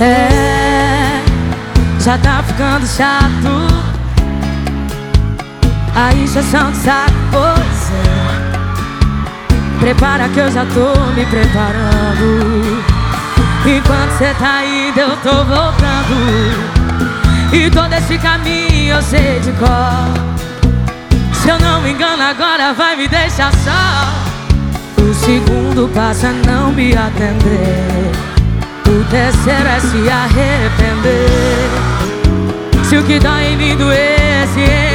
É, já tá ficando chato. A injeção de saco, pois é. Prepara que eu já tô me preparando Enquanto cê tá indo eu tô voltando. E todo esse caminho eu sei de cor. Se eu não me engano agora vai me deixar só. O segundo passa não me atender. O terceiro é se arrepender. Se o que dá em mim doesse Eu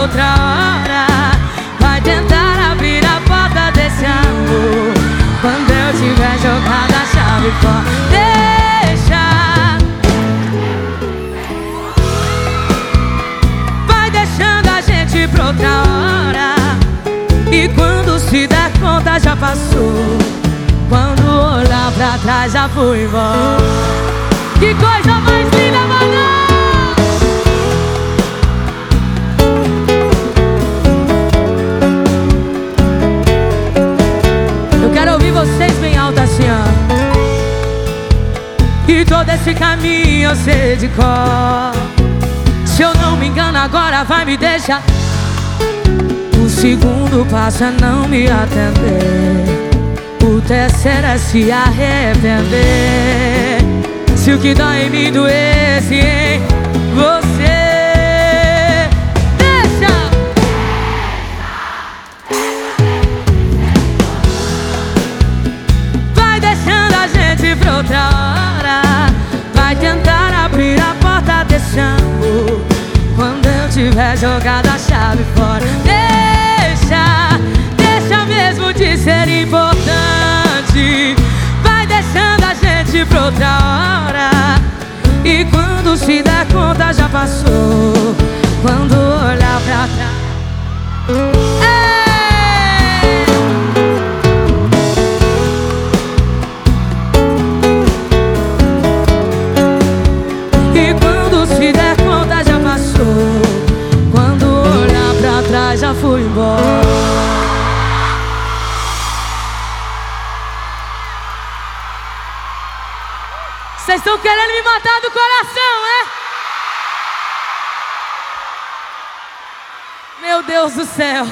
outra hora. Vai tentar abrir a porta desse amor. Quando eu tiver jogado a chave fora outra hora. E quando se der conta já passou. Quando olhar pra trás já fui embora esse caminho eu sei de cor Se eu não me engano agora vai me deixar. O segundo passo é não me atender. O terceiro é se arrepender. Se o que dói em mim doesse em abrir a porta desse amor. Quando eu tiver jogado a chave fora ser importante. Vai deixando a gente pra outra hora. E quando se der conta já passou já fui embora Vocês estão querendo me matar do coração, é? Meu Deus do céu.